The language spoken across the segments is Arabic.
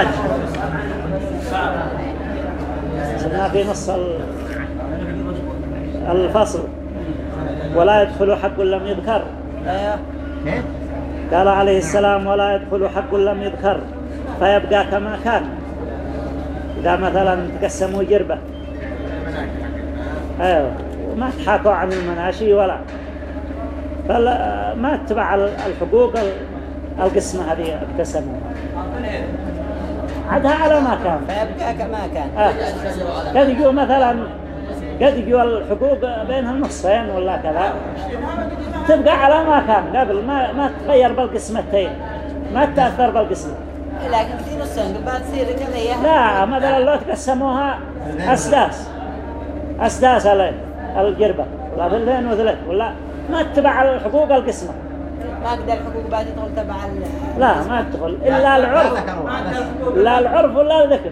المد سمنا في نص الفصل. ولا يدخل حق لم يذكر. قال عليه السلام ولا يدخل حق لم يذكر. فيبقى كما كان. إذا مثلا تقسموا جربة. أيوه. وما تحاكوا عن المناشي ولا. فما اتبع الحقوق القسمة هذه اقتسموها عدها على ما كان. فيبقى كما كان. آه. قد يجوا مثلا قد يجوا الحقوق بينهم نصين ولا كذا. تبقى على ما كان. قبل ما ما تغير بالقسمتين. ما تأثر بالقسمة. لكن في نصين. قبل تصير كذا لا مثلا لو تقسموها أسداس. أسداس الجربة ولا ثلثين وثلث ولا ما تتبع الحقوق القسمة. ما قدر الحقوق بعد يدخل تبع ال لا ما تدخل إلا العرف. لا العرف ولا الذكر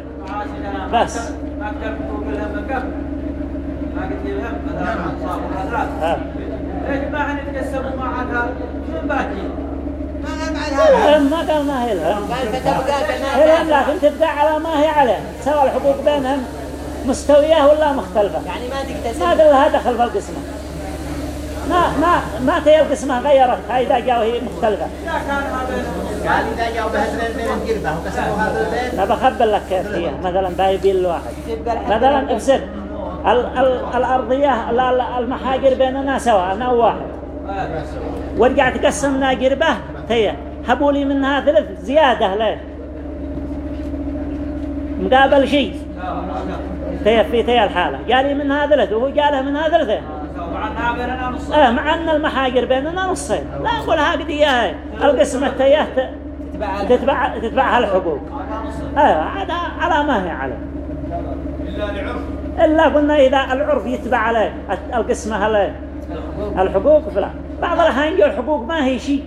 بس ما أقدر حقوق الهم كم ما قلت الهم مثلا أنصاب وهذا ها. ليش ما حنتقسموا مع هذا شو باقي الهم. ما قال ما هي الهم هي الهم لكن تبقى على ما هي عليه. سواء الحقوق بينهم مستوية ولا مختلفة. يعني ما ما تقتسم قال لها دخل في القسمة. ما ما ما تهي القسمة غيرت. هاي إذا جاء وهي مختلفة. إذا كان هذا قال إذا جاءوا بهذين بين القربة وقسموا هذا البين أنا بخبر لك كيف هي. مثلا بايبين الواحد تبقى الحق مثلا ال الأرضية المحاجر بيننا سواء أنا واحد ورجع تقسمنا قربة. هي هبوا لي منها ثلث. زيادة ليش؟ مقابل شيء. هي في تي الحالة. جالي منها ثلث. وهو جاله منها ثلثين. مع أنها بيننا نص. آه مع أن المحاجر بيننا نصين لا نقول هذه هي القسمة تيه ت- تبع ال- تتبع تتبعها الحقوق أيوه هذا على ما هي عليه. إلا لعرف. إلا قلنا إذا العرف يتبع عليه القسمة عليه الحقوق. فلا بعض الأحيان يقول الحقوق ما هي شيء.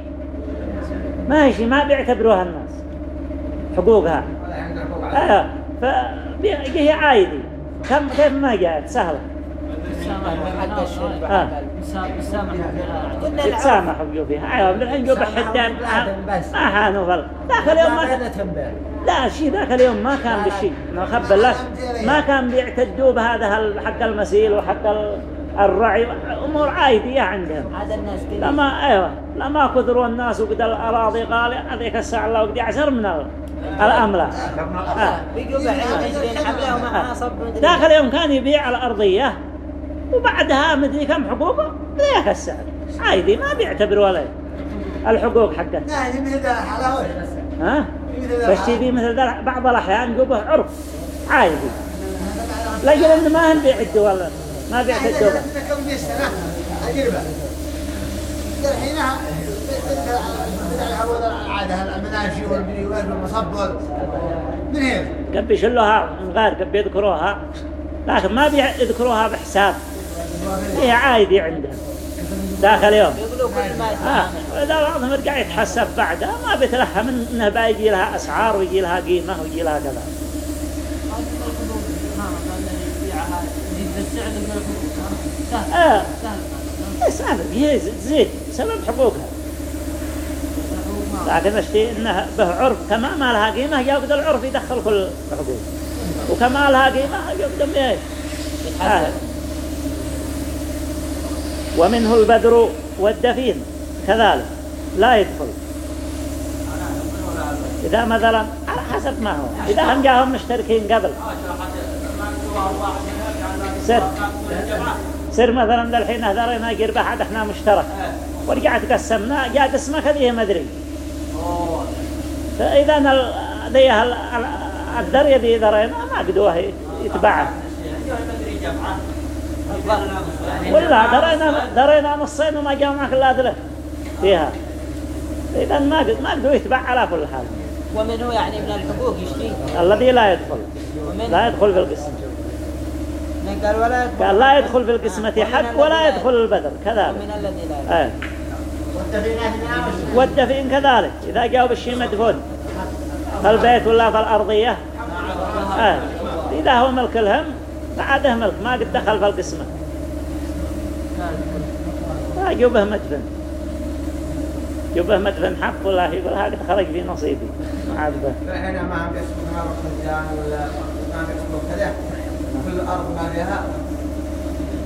ما هي شيء ما بيعتبروها الناس. حقوقها. آه فهي عايدي كم كيف ما جاءت؟ سهلة. يتسامحوا يجوا فيها أيوة الحين يجوا بحدان بس. ما حانوا فل ذاك اليوم ما لا شيء ذاك اليوم ما كان بالشيء ما لك ما كان بيعتدوا بهذا حق المسيل وحق ال- الرعي. أمور عادية عندهم. هذا الناس كذا لما أيوة. لما كثروا الناس وقد الأراضي قال هذيك الساعة الله وقد عشر من ال- الأملاك آه. بيجوا بعين 20 حبلة ومعها صب مدري ذاك اليوم كان يبيع الأرضية وبعدها مدري كم حقوقه؟ ذيك السعر عادي ما بيعتبروا عليه الحقوق حقته لا هي مثل ذا ها؟ بس تبي مثل ذا بعض الأحيان يقوله عرف. عادي. لكن إنه ما هم بيعدوا ولا ما بيعتدوا الحين المناشي والبريوات والمصبل من هنا. قد بيشلوها من غير قد بيذكروها لكن ما بيذكروها بحساب. هي ذاك اليوم بيقولوا كل ما آه إذا بعضهم يرجع يتحسب بعدها ما بيتلهم إنه بيجي لها أسعار ويجي لها قيمة ويجي لها كذا. آه سهل هي تزيد بسبب حقوقها. لكن اشتي إنها به عرف كما ما لها قيمة يقدر العرف يدخل كل الحقوق وكما لها قيمة يقدم إيش آه. ومنه البدر والدفين كذلك. لا يدخل. إذا مثلا على حسب ما هو. إذا هم جاهم مشتركين قبل. سر. سر مثلا الحين هذرنا قربة حد إحنا مشترك. ورجعت قسمنا جاء قسمك هذه ما أدري. فإذا ذي ال- ال- الذرية ذي ذرينا ما قدوها يتبعها ولا درينا درينا نصين وما جاء معك الا ثلاث فيها. اذا ما ما قدروا يتبع على كل حال. ومنه يعني من الحقوق يشتي الذي لا يدخل. ومن لا يدخل في القسم. قال ولا يدخل. قال لا يدخل في القسمة حق ولا يدخل البدر كذلك. ومن الذي لا يدخل. والدفين كذلك. إذا جاءوا بالشيء مدفون. في البيت ولا في الأرضية آه. إذا هو ملك الهم فعاده ملك ما قد دخل في القسمة. لا جوبه مدفن. جوبه مدفن حق ولا يقول هذا خرج في نصيبي. ما عاد به. هنا ما هم يسمون خزان ولا ما بيحسبوا كذا. كل الأرض ما فيها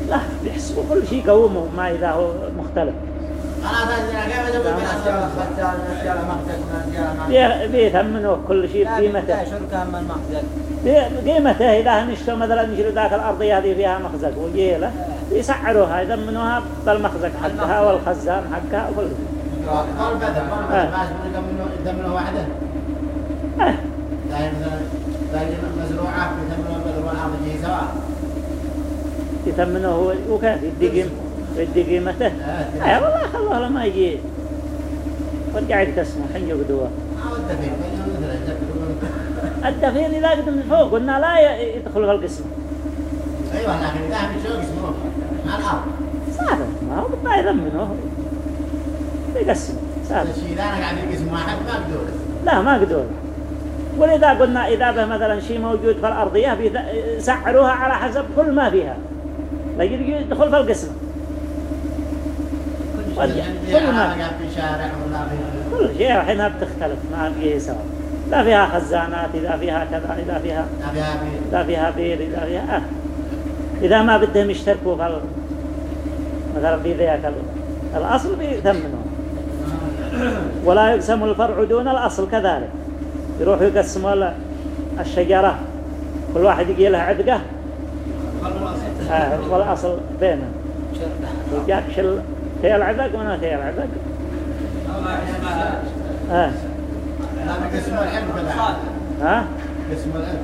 لا بيحسبوا كل شيء قوموا ما إذا هو مختلف. أنا أجيب من اشياء خزان من اشياء مخزن من اشياء ما بي- بيثمنوا كل شيء لا بقيمته. قيمته إذا نشتوا مثلا نشتروا ذاك الأرضية هذه فيها مخزق وجيلة يسعروها يثمنوها بالمخزق حقها والخزان حقها وكل شيء مزروعه يثمنوا البذر والارض جي سواء يثمنوه هو وكيف يدي يدي قيمته. آه والله خلوه لما يجي ورجع يقتسمه حين يقدوه ما ود فيه مثلا يثمنوا- الدفين إذا قد من فوق قلنا لا يدخل في القسم. أيوه لكن إذا في شوق اسمه على الأرض. ثابت ما هو ما يثمنه يقسم ثابت الشيء إذا أنا قاعد في قسم واحد ما بدور لا ما قدور ولذا قلنا إذا به مثلا شيء موجود في الأرضية يسعروها على حسب كل ما فيها. لا يدخل في القسم. كل أنا ما. في شارع ولا في كل شيء الحين بتختلف ما بقي سوا لا فيها خزانات إذا فيها كذا إذا فيها إذا فيها بير. إذا فيها آه. إذا ما بدهم يشتركوا في مثلا في ذاك ال- الأصل بيثمنوا ولا يقسم الفرع دون الأصل كذلك. يروحوا يقسموا ال- الشجرة. كل واحد يجي له عدقة آه والأصل بينهم. وجاك شل تي العدق وأنا تي العدق الله يحسبها آه. لا بقسم العلم كذا ها؟ قسم العلم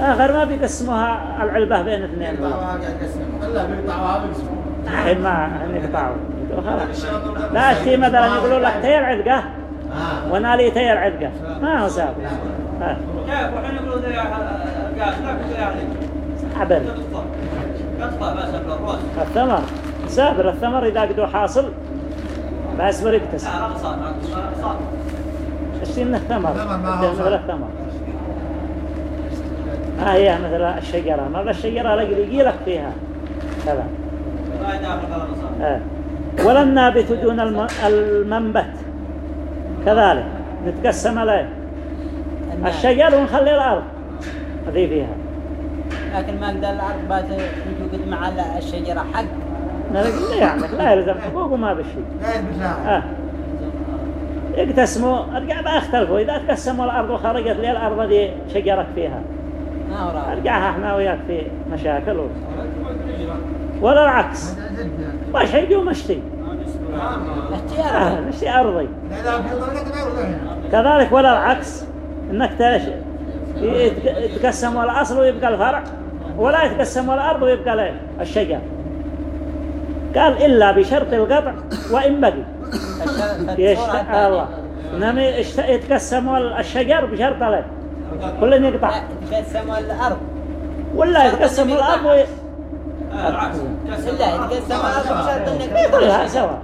آخر ما بيقسموها العلبة بين اثنين. بيقطعوها بيقسموا الحين ما يقطعوا. خلاص لا شيء مثلا يقولوا لك تي العدقة آه وأنا لي تي العدقة ما هو سابق. آه. كيف وحين يقولوا عبر تقطع قطع بس الراس الثمر. سابر الثمر إذا قدوا حاصل. بس بريكتس من الثمر. الثمر ما. الثمر. آه هي مثل الشجرة. مرة الشجرة لقي يجي لك فيها؟ كذا آه. ولا النابت دون الم- المنبت. كذلك. نتقسم عليه. الشجر ونخلي الأرض. هذه فيها. لكن ما قدر الأرض بات يوجد مع الشجرة حق. يعني لا يلزم حقوق وما بشي. لا يلبسها يقتسموا أرجع بقى أختلفوا. إذا تقسموا الأرض وخرجت لي الأرض دي شجرك فيها؟ أرجعها إحنا وياك في مشاكل. ولا العكس. وش يجوا مشتي؟ اختيار آه. مشتي أرضي. كذلك ولا العكس. إنك يتقسموا الأصل ويبقى الفرع ولا يتقسموا الأرض ويبقى الشجر. قال إلا بشرط القطع وإن بقي. يشت... الله يشت... يتقسموا الشجر بشرط له كل يقطع يتقسموا الأرض ولا يتقسموا الأرض وي... إلا يتقسموا الأرض بشرط إنك كلها سوا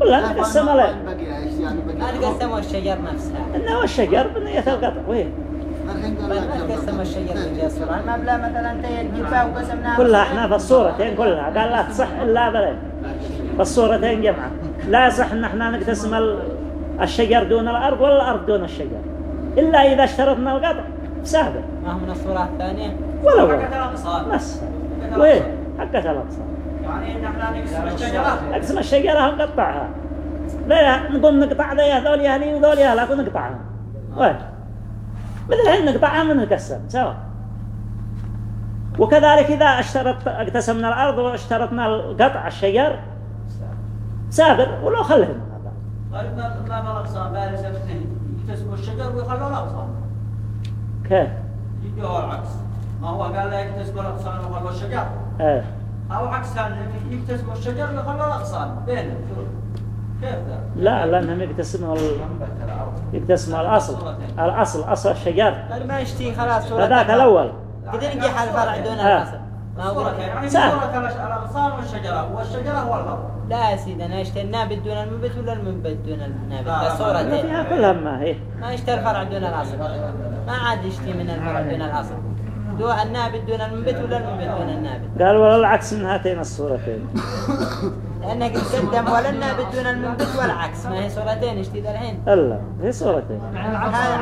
كلها تقسم له ما تقسموا الشجر نفسها انه الشجر بنية القطع وين ما تقسموا الشجر بالجسر المبلغ مثلا تجيب فيها وقسمناها كلها إحنا في الصورتين كلها قال لا تصح الا بلد الصورتين جمعة. لا يصح إن إحنا نقتسم ال- الشجر دون الأرض ولا الأرض دون الشجر. إلا إذا اشترطنا القطع. سابق ما هو من الصورة الثانية؟ ولا حقت ولا. الاقصى بس. وين؟ حقت الاقصى يعني إن إحنا نقسم الشجرات اقسم الشجرة ونقطعها لا نقوم نقطع ذي هذول أهلي وذول اهلك ونقطعها وين؟ مثل الحين نقطعها من نقسم سوا. وكذلك إذا اشترط اقتسمنا الأرض واشترطنا قطع الشجر سابر ولو خلهم. هذا طيب ما ما ما الاقسام بارز يكتسبوا الشجر ويخلوا الاغصان كيف؟ يجي هو العكس. ما هو قال لا يكتسبوا الاغصان ويخلوا الشجر إيه. أو عكس ثاني يكتسبوا الشجر ويخلوا الاغصان بينهم. شو كيف ذا؟ لا لأنهم يقتسموا ال... يقتسموا الأصل. الأصل أصل الشجر. قال ما يشتي خلاص. فذاك الأول. كذا نجي حال فرع دون آه. الأصل. ما هو صورة يعني سهل. صورة الاغصان والشجرة. والشجرة هو الفرق لا يا سيدي أنا اشتري النابت دون المنبت ولا المنبت دون النابت؟ صورتين فيها كلها ما هي. ما يشتري الفرع دون الأصل ما عاد يشتي من الفرع دون الأصل دو النابت دون المنبت ولا المنبت دون النابت؟ قال ولا العكس من هاتين الصورتين. لأنك قدم ولا النابت دون المنبت والعكس ما هي صورتين اشتي ذا الحين؟ ألا هي صورتين.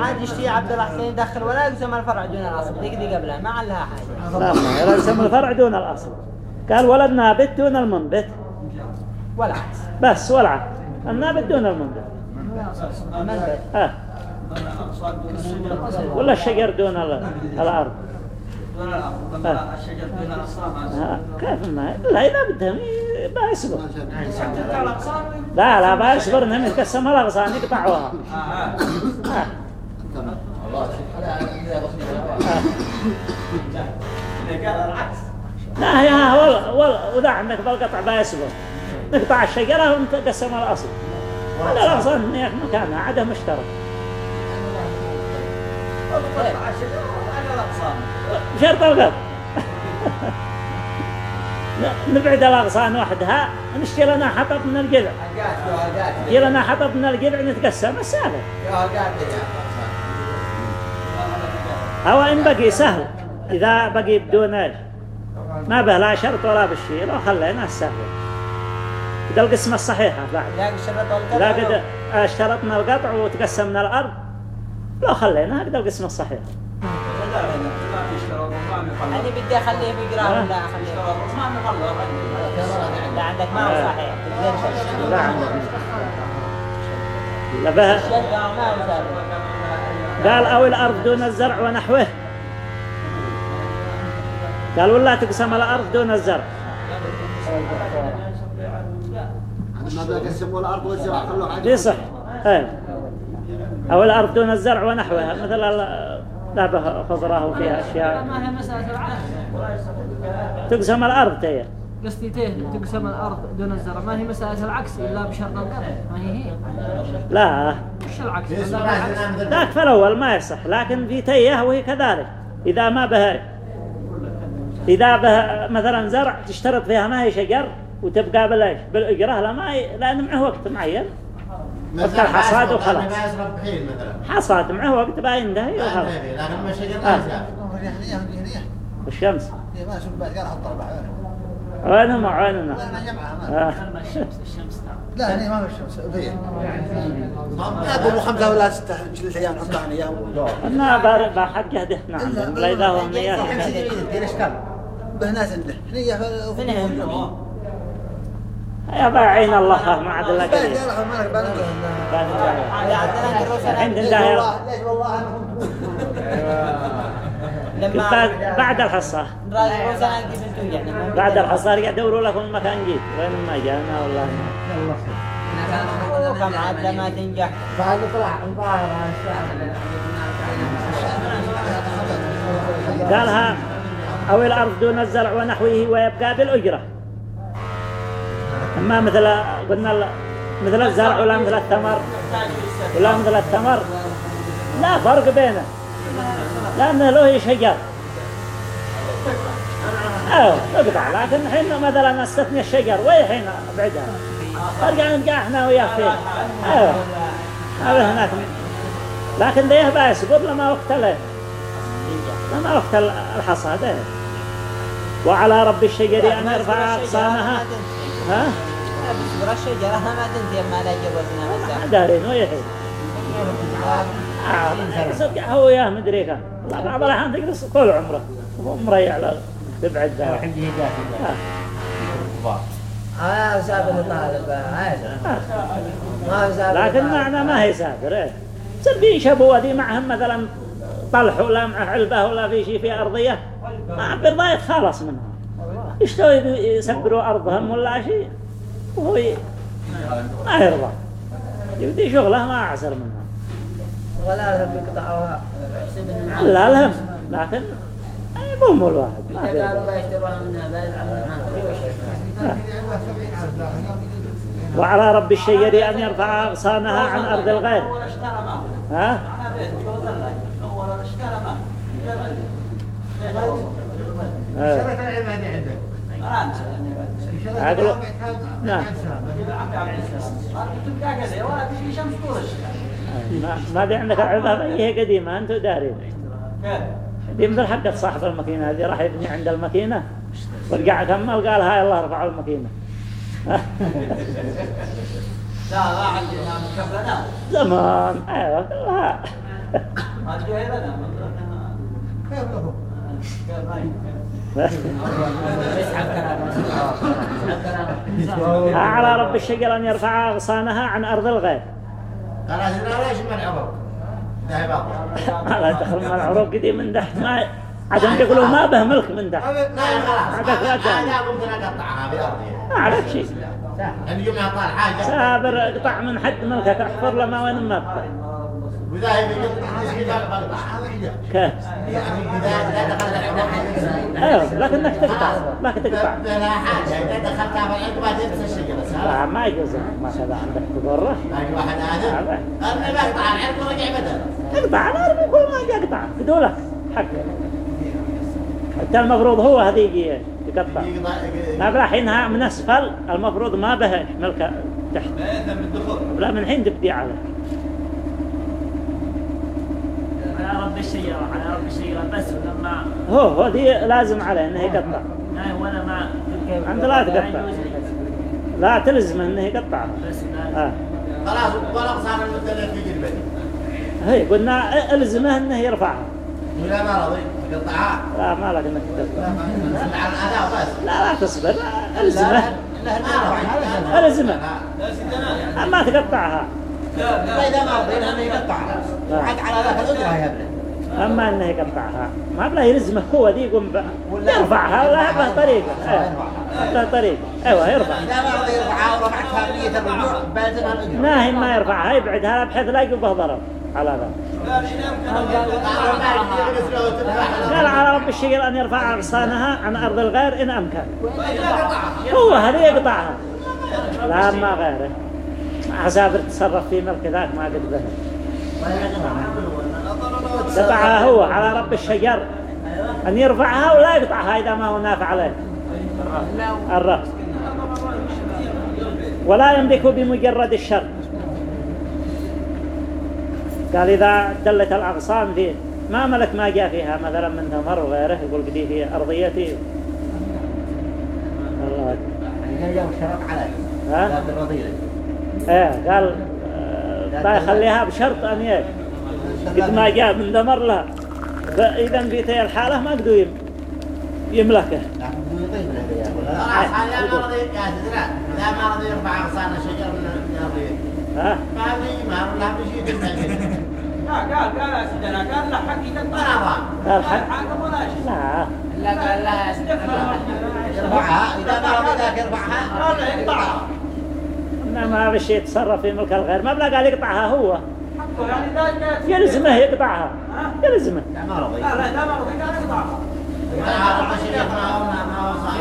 عاد يشتي عبد الله حسين يدخل ولا يقسم الفرع دون الأصل ذيك ذي قبلها ما علها حاجة. لا ما يلزم الفرع دون الاصل قال ولا النابت دون المنبت. والعكس بس والعكس النابت دون المنبت. المنبت. آه. ولا الشجر دون ال- الأرض. دون الأرض لما الشجر دون الأصنام آه. كيف ما لا اذا بدهم ي- بيصبر تقطع الأغصان لا لا بيصبر انهم يتقسم الاغصان يقطعوها آه آه. آه. اللي قال العكس لا هي ها ولا ولا وذا عندك بالقطع بيصبر نقطع الشجرة ونتقسم الأصل هذا الأغصان مكانها عدم مشترك تقطع الشجر وتقطع الأغصان القطع ن- نبعد الأغصان وحدها نشتري لنا حطب من الجذع يجي لنا حطب من الجذع نتقسم السهل أو إن بقي سهل إذا بقي بدون إيش؟ ما به لا شرط ولا بالشيء لو خلينا السهل. ده القسمة الصحيحة بعد لا قد أشترطنا القطع وتقسمنا الأرض لو خلينا هكذا القسمة الصحيحة. ما بدي أخليه بيقرأ ولا أخليه اشتراط وما في خلط لا عندك ما هو صحيح. تقدرش لا ما ثابت قال أو الأرض دون الزرع ونحوه. قال ولا تقسم الأرض دون الزرع. ما بيقسموا الأرض والزراعه خلوه عادي. دي صح أو الأرض دون الزرع ونحوها مثل به خضرة وفيها أشياء. ما هي مسألة العكس تقسم الأرض تيه قصدي تيه تقسم الأرض دون الزرع. ما هي مسألة العكس إلا بشرط القطع ما هي هي. لا. وش العكس؟ ذاك في الأول ما يصح لكن في تيه وهي كذلك. إذا ما به إذا به مثلا زرع تشترط فيها ما هي شجر وتبقى بالإيش؟ بالإجرة لا ما. لأن معه وقت معين. وقت الحصاد وخلاص مثلا حصاد معه وقت بقى ينتهي ما وخلاص لكن آه. ريح ريح والشمس ما اسمه بعد قال حط وينهم ويننا لا جمعها ما آه. لا هني ما في الشمس فيه ما أقول خمسه ولا سته ثلاث أيام نحطها عن أيام أنا بار- بحق جهده نعم لا إذا هو مياه دير اشكال به ناس عنده هني من هم؟ يا باعين الله ما عاد الله بعد قليل. عند الله والله ليش والله لما بعد بعد الحصة. بعد الحصة يدوروا لكم مكان جيد وين ما جانا والله. كم عاد لما تنجح قالها أو الأرض دون الزرع ونحوه ويبقى بالأجرة. أما مثل قلنا مثل الزرع ولا مثل التمر ولا مثل التمر لا فرق بينه. لأنه له شجر. أيوه اقطع. لكن الحين مثلا أستثني الشجر وين بعدها أرجع نلقى إحنا وياه فيه أيوه هذا هناك لكن ده يهبى يسقط لما وقت له. لما وقت الحصاد. وعلى رب الشجر أن يرفع أغصانها ها؟ بس الشجرة ما تنتهي ما لا جوزنا ما دارين آه، صدق هو ياه مدري كان بعض الأحيان تجلس طول عمره وهو مريح على تبعد ذا آه. آه سابق طالب لكن معنى ما هي سافر صار في شبوة دي معهم مثلا طلح ولا معه علبة ولا في شيء في أرضية. ما برضا يتخلص منها. يشتوا يسبروا أرضهم ولا شيء. وهو ي- ما يرضى. يبدي شغله ما أعسر منها. ولا بيقطعوها لا الهم لكن يقوم الواحد ما في وعلى رب الشجر أن يرفع أغصانها عن أرض الغير. ها؟ أنا هذه أقول نعم. الشهر ما في عندك العظة هي قديمة أنتم دارين كيف دي مثل حقة صاحب الماكينة هذه راح يبني عند الماكينة. ورجع كمل قال هاي الله رفعوا الماكينة. لا لا عندنا مكفلنا زمان. أيوه. كلها ما تجي لنا كيف له؟ على رب الشجر أن يرفع أغصانها عن أرض الغير قال هذا ليش من لا دخل من العروق دي من تحت ما عدم يقولوا ما به ملك من تحت لا خلاص. هذا ممكن أقطعها بأرضي ما عليك شيء يعني يوم يعطى الحاجة سابر اقطع من حد ملكك أحفر له ما وين ما بقى. كيف يعني إذا دخلت أيوه لكنك تقطع لكن تقطع فلا حاجة. إذا دخلتها بالعيد ما تنسى الشجرة لا ما يجوز. ما كذا عندك تضره باقي واحد آدم أنا بقطع العيد ورجع بدل. أقطع أنا أرمي كل ما أجي أقطع. بدولك حق. انت المفروض هو هذه يجي يقطع ما بلا حينها من أسفل. المفروض ما به ملك تحت. بإذن بالدخول لا من حين تبدي عليه. على رب الشجرة على رب الشجرة بس ولما هو هو دي لازم عليه انه يقطع. لا وأنا ما أنت لا تقطع. لا تلزمه انه يقطع. بس لا. آه. خلاص ولا صار المثل في جلبتي هي قلنا ألزمه إنه يرفعها. ولا ما رضي قطعها لا ما لك إنك تقطع. لا لا تصبر. لا ألزمه. ألزمه. ما تقطعها. فإذا ما رضي لأنه يقطعها وحد على ذاك الأجرة يا ابني. أما انه يقطعها ما بلا يلزمه هو دي يقوم يرفعها لا به طريقه إيه له طريقه أيوه يرفع. إذا ما رضي يرفعها ورفعتها بنية الرجوع بلزمها الأجرة ناهي ما يرفعها يبعدها بحيث لا يقوم به ضرر. على ذا. قال على رب الشجر أن يرفع أغصانها عن أرض الغير إن أمكن. هو هذا يقطعها. لا ما غيره. عسافر تصرف في ملك ذاك ما قد به قطعها هو على رب الشجر. أن يرفعها ولا يقطعها إذا ما هو نافع عليه. الرأس ولا يملك بمجرد الشر. قال إذا دلت الأغصان فيه ما ملك ما جاء فيها مثلا من ثمر وغيره يقول قدي في أرضيتي. الله أكبر. ها؟ لا إيه قال آه، لا يخليها بشرط أن يك قد ما جاء من ثمر لها. فإذا في تلك الحالة ما قدوا يم- يملكه. ولا خلاص هذا ما رضي يا سيدنا إذا ما رضي يرفع أغصان الشجر من الرضيلة ها ما بي ما بشيء بالمجد لا قال قال يا سيدنا قال لا حق ما يقطع رضى قال حق ولا شيء. لا. لا قال لا يرفعها. إذا ما رضي ذاك يرفعها. قال لا إنما بشي يتصرف في ملك الغير ما بلا قال يقطعها هو يعني يلزمه يقطعها يلزمه لا ما رضي لا لا ما رضي قال يقطعها ما ما ما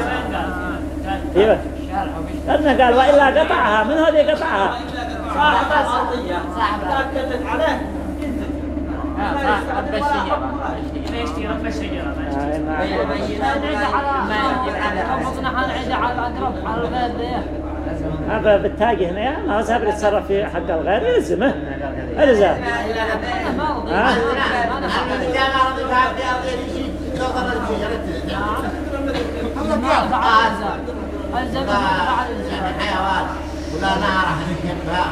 أيوه قال وإلا قطعها من هذه قطعها صاحب الأرضية صاحب تأكدت عليه صح رب الشجرة ليش رب الشجرة آه، ما- مصنع العيد على الأقرب على الغير بالتاجي هنا ما هو سابر يتصرف في حق الغير يلزمه. ينفع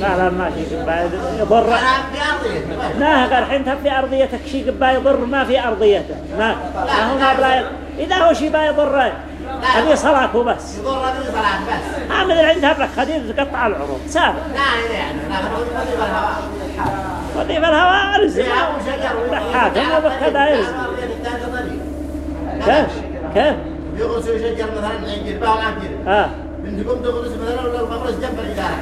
لا لا ما شيء بعد يضر. في لا قال حين في أرضيتك شيء قبا يضر ما في أرضيته. ما هو ما بلا إذا هو شيء با يضر هذه صلاة وبس يضر به صلاة بس عامل عندها بلك خدير تقطع العروض سابق لا يعني نضيف الهواء وضيف الهواء شجر حاكم وبكذا يلزم كيف كيف يغرسوا شجر مثلا جربا ولا جرب آه بنتكم تغرس مثلا ولا المغرس جنب الإدارة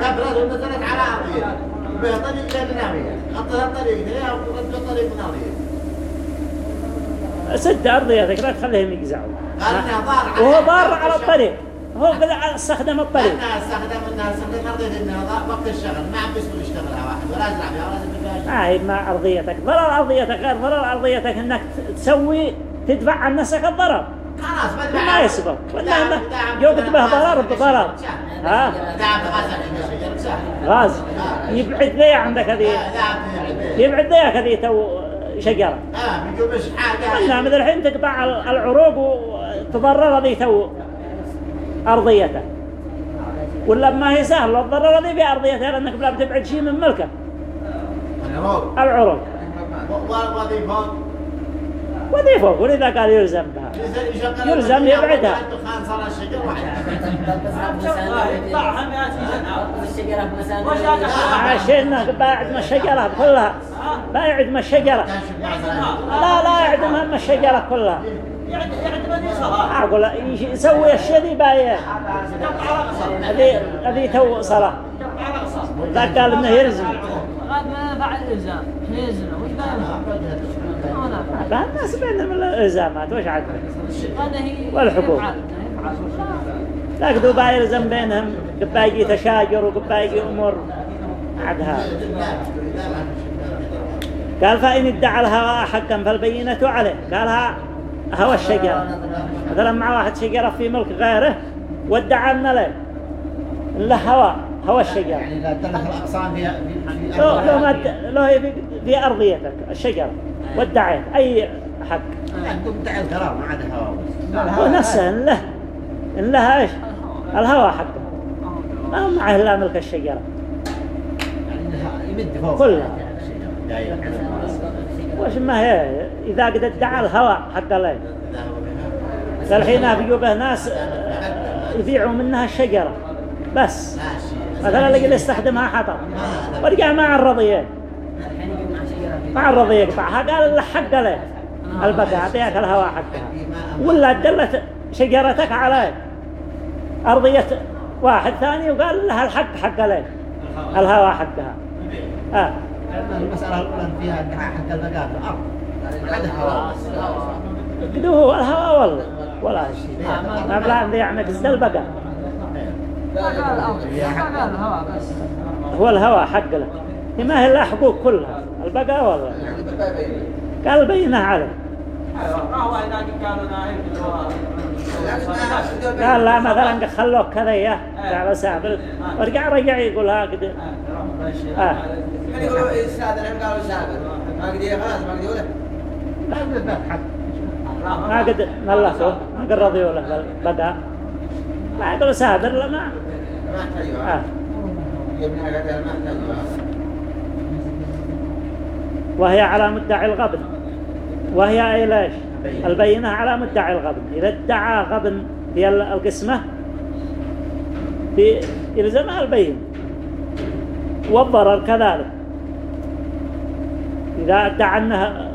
كبرت ونزلت على أرضية بها طريق لين نامية خطها الطريق أو رد الطريق من أرضية سد أرضيتك لا تخليهم على- وهو ضار على الطريق. هو استخدم الطريق. أنها استخدم أنها استخدم أرضية ضار وقت الشغل. ما عم بيسمو يشتغلها واحد. ولا يزرع فيها ولا فيها ما أرضيتك. ضرر أرضيتك غير ضرر أرضيتك أنك تسوي تدفع عن نفسك الضرر. خلاص بدفع ما يسبق. ولا ما يوقد به ضرر بضرر ها؟ غاز. يبعد ذي عندك هذه. يبعد ذيك هذه تو شجرة. آه بيجوا بس حاجة قلنا مثل الحين تقطع العروق وتضرر هذه تو أرضيته. ولا ما هي سهل لو تضرر هذه بأرضيتها لأنك بلا بتبعد شيء من ملكه. العروق. العروق. والوظيفة وذي فوق ولذا قال يلزم بها. يلزم يبعدها. الدخان صار الشجر واحد يقطعها 100 سنة والشجرة في مساند وش هذا؟ عشان باعد ما الشجرة كلها باعد ما الشجرة. لا لا يعدم هم الشجرة كلها. أقول يسوي الشيء ذي باين يقطع على قصر هذه هذه تو صلاة. ذا قال إنه يلزم. غاد ما الإلزام. يلزم وش ما نفع لا الناس بينهم الإلزامات وش عاد يفعل لا قدوا يلزم بينهم قبا يجي تشاجر وقبا يجي أمور عاد هذا قال فإن ادعى الهواء حقا فالبينة عليه قالها هوى الشجرة مثلا مع واحد شجرة في ملك غيره وادعى أن له له هواء هوى الشجرة يعني إذا دلت الأغصان في في لو في أرضيتك الشجرة وادعيت أي حق. عندهم دعي القرار ما عاد هواء بس. ونفسه إن له إن لها إيش؟ الهواء حقه. ما هو معه إلا ملك الشجرة. يعني يمد فوق. كلها. وش ما هي؟ إذا قد ادعى الهواء حق الله. الحين بيجوا به ناس يبيعوا منها الشجرة. بس. مثلا اللي يستخدمها حطب. ورجع مع الرضيين مع الرضي يقطعها قال له حق له البقاء أعطيك الهواء حقها. ولا دلت شجرتك على أرضية واحد ثاني وقال لها الحق حق له الهواء حقها. آه. المسألة الأولى فيها حق البقاء في الأرض ما قدوا هو الهواء والله. ولا شيء. ما بلا عندي يعني قصد البقاء ما ما بس هو الهواء حق له. هي ما هي إلا حقوق كلها البقاء والله. قال بينه عليه. قال لا مثلا خلوك كذا يا. قال سافر ورجع رجع يقول قالوا يستاذن ما قد ملكه ما قد رضيوا له بقى. ما يقول سافر لا ما آه. يبني قتل ما وهي على مدعي الغبن. وهي أي ليش البينة. على مدعي الغبن. إذا ادعى غبن في ال- القسمة في يلزمها البين والضرر كذلك. إذا ادعى أنها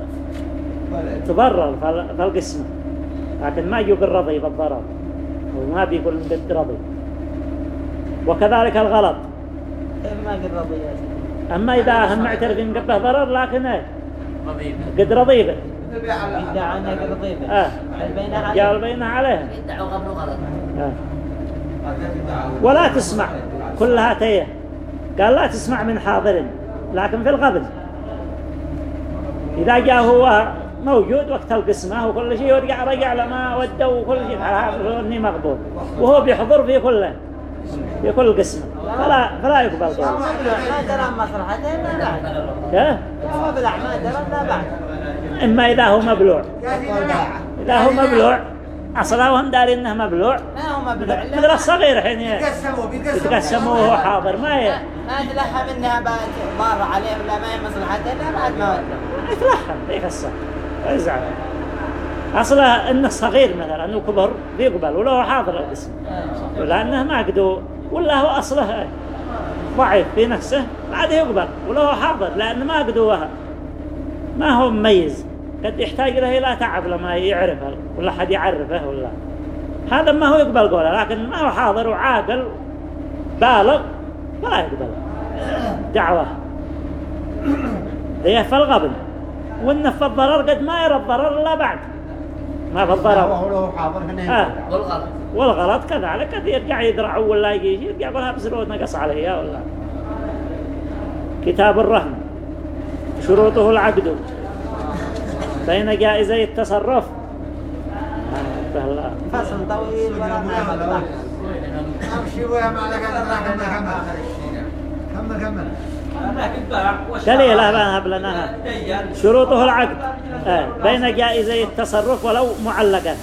تضرر فال- فالقسمة. لكن ما يقول رضي بالضرر. وما بيقول قد رضي. وكذلك الغلط. كيف ما قدر رضي يا سيدي أما إذا هم معترفين قبه ضرر لكن إيه قد رضي به يدعى انه قد رضي به آه. البينة جاء عليه البينة عليهم. يدعوا غبن غلط. آه. ولا تسمع كلها تيه. قال لا تسمع من حاضر لكن في الغبن. إذا جاء هو موجود وقت القسمة وكل شيء ورجع رجع لما وده وكل شيء. هذا إني مقبول وهو بيحضر في كله في كل قسمة. فلا فلا يقبل قوله ما درى مصلحته الا بعد؟ هو بلع ما درى الا بعد. إما إذا هو مبلوع. إذا هو مبلوع أصلا وهم دارين إنه مبلوع. ما هو مبلع مثل الصغير حين يتقسموا وهو حاضر. ما ي... ما تلحى منها مار عليه ولا ما هي مصلحته الا بعد ما يتلحم ذيك الساعة يزعل. أصلا إنه صغير مثلا إنه كبر بيقبل ولا هو حاضر القسم ولا إنه ما قدو ولا هو أصله ضعيف في نفسه بعد يقبل ولا هو حاضر لأنه ما قدوها ما هو مميز. قد يحتاج له إلى تعب لما يعرفه ولا حد يعرفه ولا. هذا ما هو يقبل قوله لكن ما هو حاضر وعاقل بالغ ولا يقبل. دعوة. هي في الغبن وإن في الضرر قد ما يرى الضرر إلا بعد. ما في الضرر. وهو له حاضر هنا. آه. والغلط والغلط كذلك قد يرجع يدرع ولا يجي يرجع يقولها بسرود نقص عليها ولا كتاب الرهن شروطه العقد بين جائزي التصرف. فصل طويل ولا ما كمل كمل. دليل لنا. شروطه العقد. آه، بين جائزي التصرف ولو معلقا.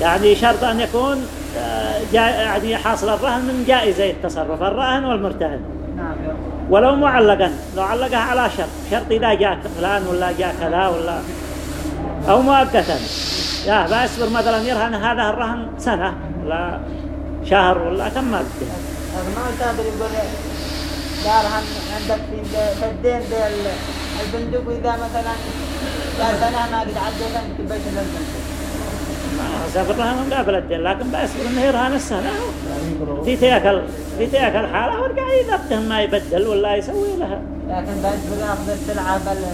يعني شرط أن يكون آه، يعني حاصل الرهن من جائزي التصرف الرهن والمرتهن. نعم. ولو معلقا. لو علقها على شرط. شرط إذا جاء فلان ولا جاء كذا ولا. أو مؤقتا. يا بأصبر مثلا يرهن هذا الرهن سنة ولا شهر ولا كم مدة هذا ما تقدر يقول دار عندك في الدين البندق وإذا مثلا لا سنة ما قد عديت أنت بيش البندق الرهن مقابل الدين لكن بأصبر إنه يرهن السنة في تياكل في تياكل حالة ورجع ينبه ما يبدل ولا يسوي لها لكن بس بياخذ السلعة بال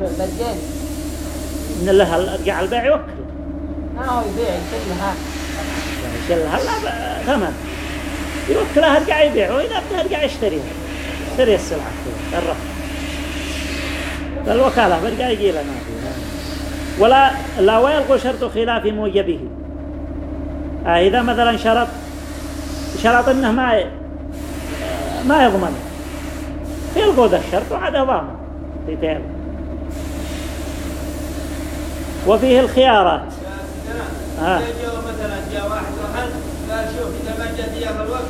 بالدين إن لها رجع البيع يوكل ما هو يبيع يشيلها يشيلها لا ثمن يوكلها رجع يبيع وينبه رجع يشتريها يشتري السلعة الرهن فالوكالة برجع يجي لنا فيها ولا لا. ويلغو شرط خلاف موجبه آه إذا مثلا شرط شرط إنه ما ما يضمن يلغو ذا الشرط وعاد ضامن تيل وفيه الخيارات جاء مثلا جاء واحد شوف إذا ما جاء ديار الوقت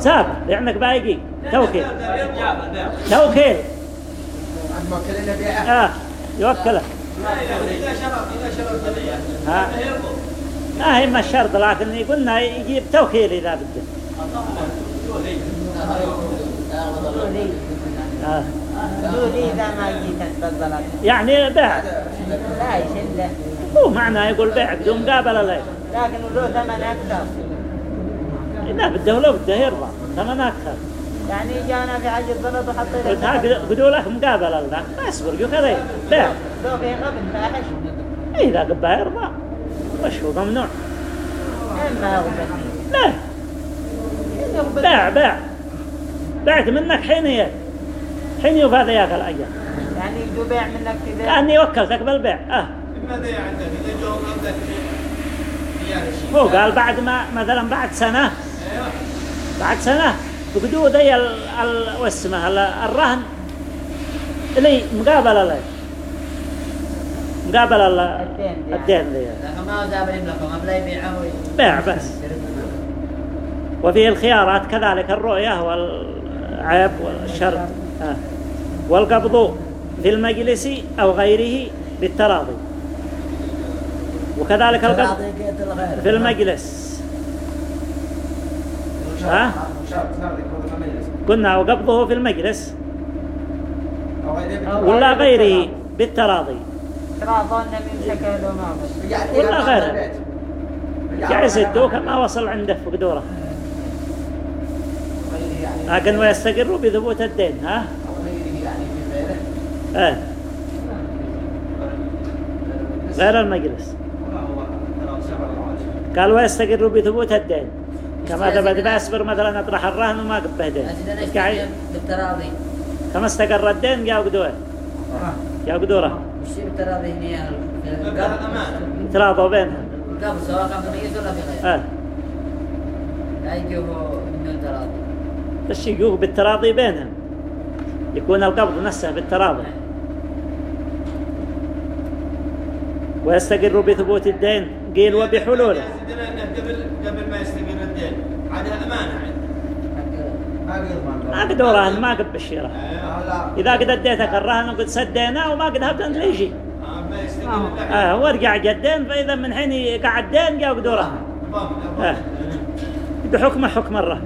سابق لأنك بايقي توكيل توكيل آه يوكله إذا شرط إذا شرط ها. ما هي ما الشرط لكن يقولنا يجيب توكيل إذا بده. آه. يعني بيع. لا يشله هو معناه يقول بيع بدون مقابلة لا لكن له ثمن أكثر. إذا بده لو بده يرضى ثمن أكثر. يعني جانا في وحطينا قلت ها قدوا لك مقابلة لنا. ما يصبر جو كذا بيع. لو في غبن فاحش. إذا قبها يرضى. وش هو ممنوع؟ ما يغبن لا. بيع بيع. بعت منك حين ي- حين يفاد ياك الأجر. يعني يجوا بيع منك كذا. كأني وكلتك بالبيع. آه. ماذا عندك إذا ديار الشيء هو قال بعد ما مثلا بعد سنة بعد سنة بقدو ذي ال ال واسمه ال- الرهن لي مقابلة لي مقابلة ال- الدين ذي ما هو دابرين لكم قبل يبيعه بيع بس. وفيه الخيارات كذلك الرؤية والعيب والشرط آه. والقبض في المجلس أو غيره بالتراضي. وكذلك القبض في المجلس. ها؟ قلنا وقبضه في المجلس. ولا غيره بالتراضي. ترى ظن من شكل وما بس ولا غيره. جالس يدوه كما وصل عنده في قدوره لكن ويستقر بثبوت الدين ها؟ إيه. غير المجلس. قال ويستقر بثبوت الدين كما ثبت بأسبر مثلا أطرح الرهن وما قبه دين كما استقر الدين جاء قدورة. جاء قدوره بالتراضي أمانة تراضوا بينهم قبل سواء كان بميز ولا بغير آه. لا يجوه من التراضي الشيوخ بالتراضي بينهم يكون القبض نفسه بالتراضي. ويستقر بثبوت الدين. قيل وبحلوله قبل قبل ما يستقر الدين عادها عنده ما قد رهن ما قد بالشيرة إذا قد اديتك الرهن وقد سديناه وما قد هبت أنت يجي. آه، وارجع جدين فإذا من حين يقع الدين جاء قد آه. بحكم حكم الرهن.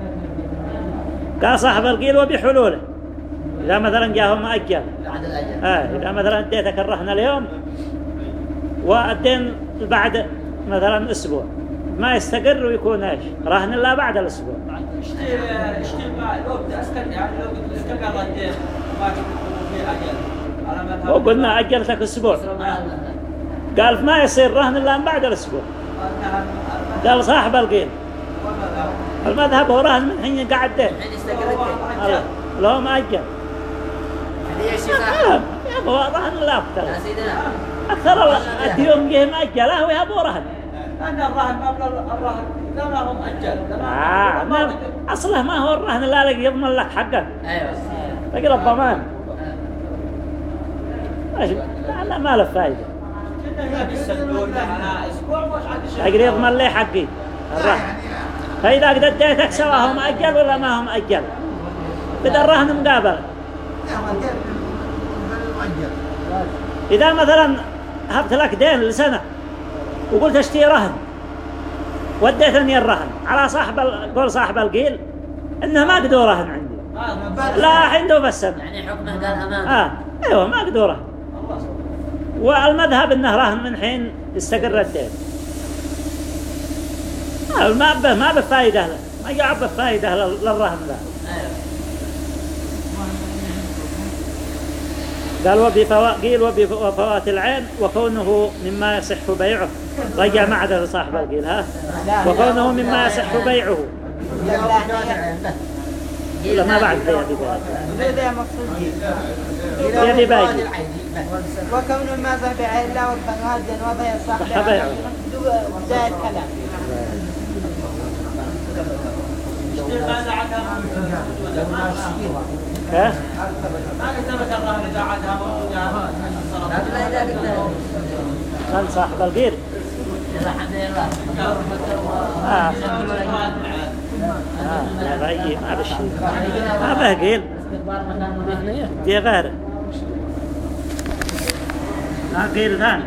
قال صاحب القيل وبحلوله إذا مثلا جاه مؤجل بعد الأجل آه إذا مثلا اديتك الرهن اليوم والدين بعد مثلا أسبوع. ما يستقر ويكون إيش؟ رهن الله بعد الأسبوع. اشتري مع الوقت استقر يعني لو قلت استقر الدين ما وقلنا أجلتك أسبوع. قال ما يصير رهن إلا بعد الأسبوع. قال صاحب القيل المذهب هو رهن من حين الدين. الله. لو ما أجل. الشيء صح آه، رهن لا أكثر ال- الديون جه مأجله ويهبوا رهن لأن الرهن قبل الرهن لا ما هو مؤجل آه ما أصله ما هو الرهن لا لك يضمن لك حقه. أيوه. بقي الضمان. لا ما له فايدة. أقدر يضمن لي حقي. الرهن فإذا قد اديتك سواء هو مأجل ولا ما هو مأجل. بدأ الرهن مقابل. إذا مثلا هبت لك دين لسنة. وقلت اشتري رهن. وديتني الرهن. على صاحب قول صاحب القيل انه ما قدوا رهن عندي. لا عنده بس يعني حكمه قال امام آه أيوه ما قدوا رهن. والمذهب إنه رهن من حين يستقر الدين. آه ما ما بفايدة له. ما يعب لل- للرهن ذا أيوه قال وبفوا... قيل وبف- وفوات العين وكونه مما يصح بيعه. رجع ما عدا صاحب القيل ها؟ وكونه مما يصح بيعه. ولا ما بعد بيع بذلك هذا مقصود يدي باقي. وكون ما صح إلا وهديا وضع صح بيعه. بداية كلام. ماذا عدها من صاحب الحمد لله آه. آه. لا بيجي ما بشي ما به قيل استقبال مكان مهنيه دي غير. ما قيل ثاني